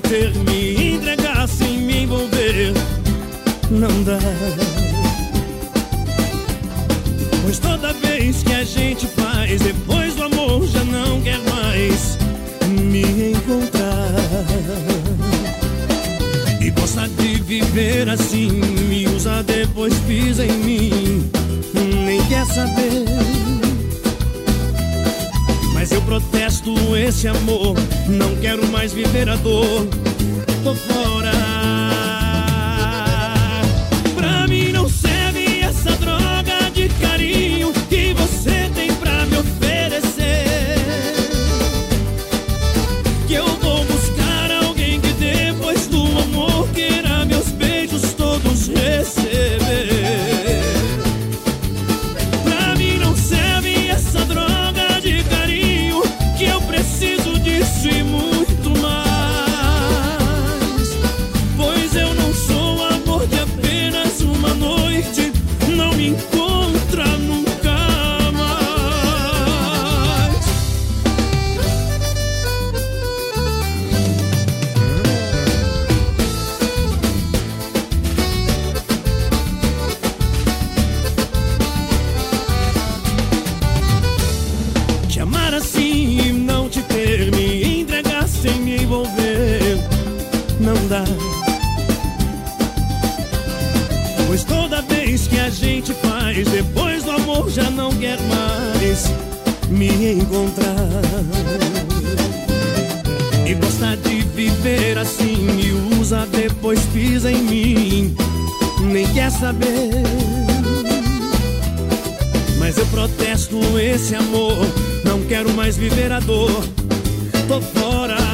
ter, me entregar sem me envolver. Não dá. Pois toda vez que a gente faz, depois do amor já não quer mais me encontrar. E gosta de viver assim, me usa depois pisa em mim, nem quer saber. protesto esse amor. Não quero mais viver a dor. Tô fora me encontrar. E gosta de viver assim me usa, depois pisa em mim, nem quer saber. Mas eu protesto esse amor, não quero mais viver a dor, tô fora.